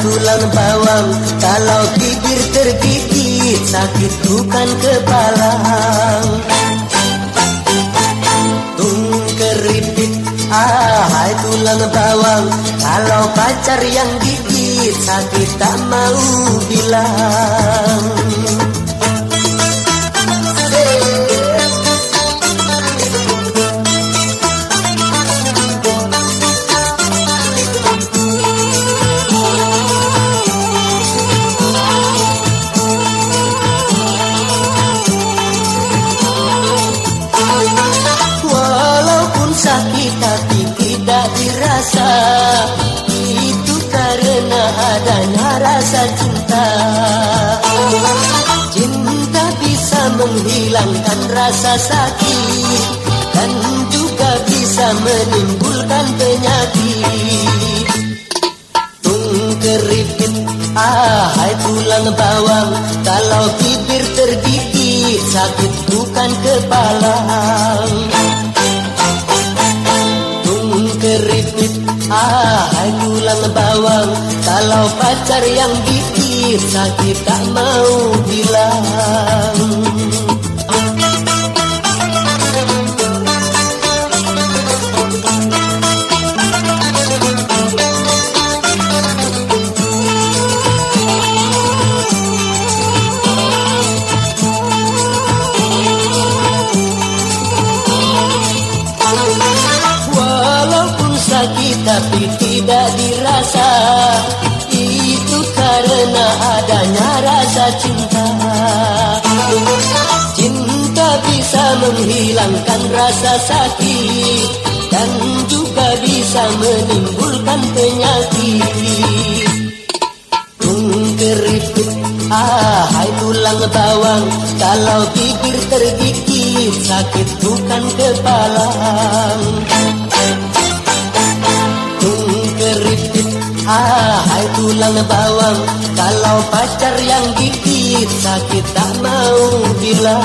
tulang bawang Kalau bibir tergigit sakit bukan kepala. Tung keripit ah tulang bawang Kalau pacar yang gigit sakit tak mau bilang adanya rasa cinta. Cinta bisa menghilangkan rasa sakit Dan juga bisa menimbulkan penyakit. Tung ahai tulang bawang. Kalau bibir tergigit sakit bukan kepala Ah tulang bawang Kalau pacar yang gigit Sakit tak mau bilang tapi tidak dirasa Itu karena adanya rasa cinta. Cinta bisa menghilangkan rasa sakit Dan juga bisa menimbulkan penyakit. Keripit Ahai tulang bawang Kalau bibir tergigit Sakit bukan kepala Tulang bawang. Kalau pacar yang gigit sakit tak mau bilang